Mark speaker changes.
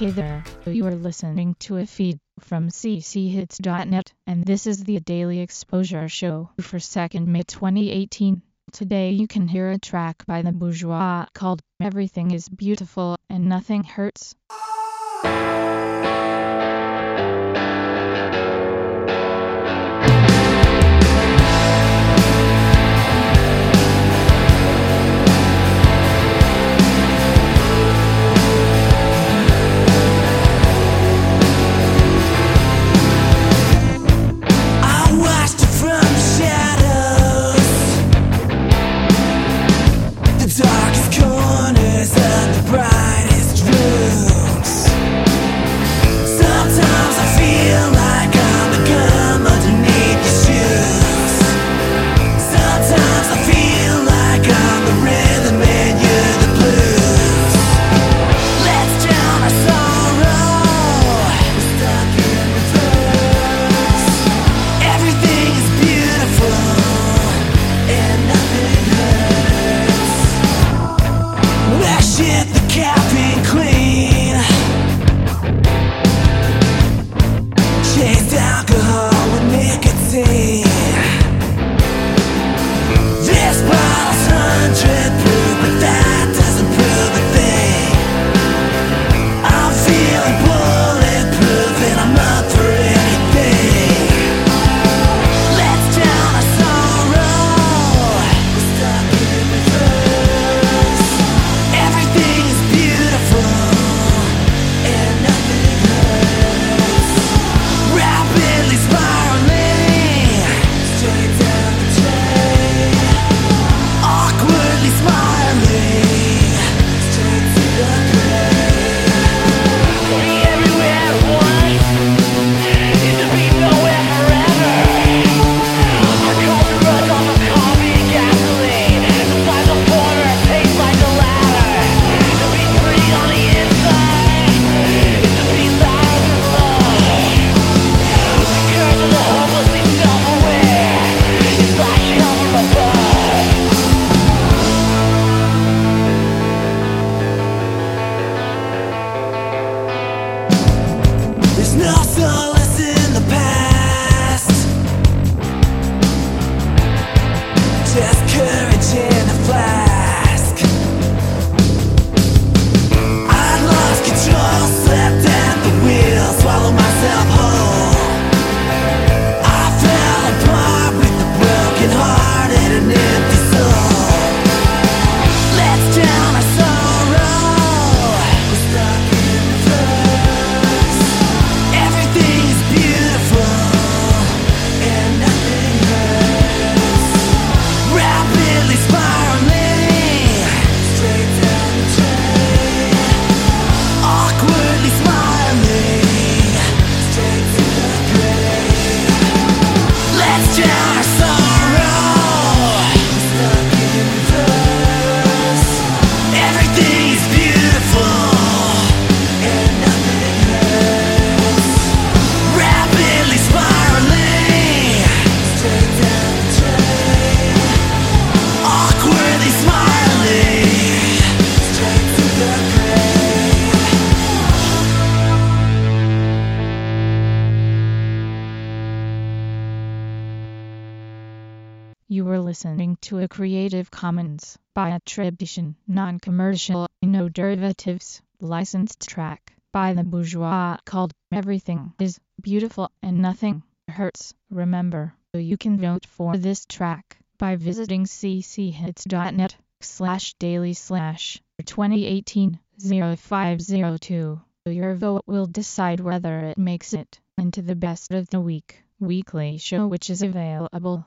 Speaker 1: Hey there, you are listening to a feed from cchits.net, and this is the Daily Exposure Show for 2nd May 2018. Today you can hear a track by the Bourgeois called Everything is Beautiful and Nothing Hurts.
Speaker 2: Wash it, the caffeine There's no
Speaker 1: You were listening to a Creative Commons by attribution, non-commercial, no derivatives, licensed track by the Bourgeois called Everything is Beautiful and Nothing Hurts. Remember, you can vote for this track by visiting cchits.net slash daily slash 2018 0502. Your vote will decide whether it makes it into the best of the week weekly show which is available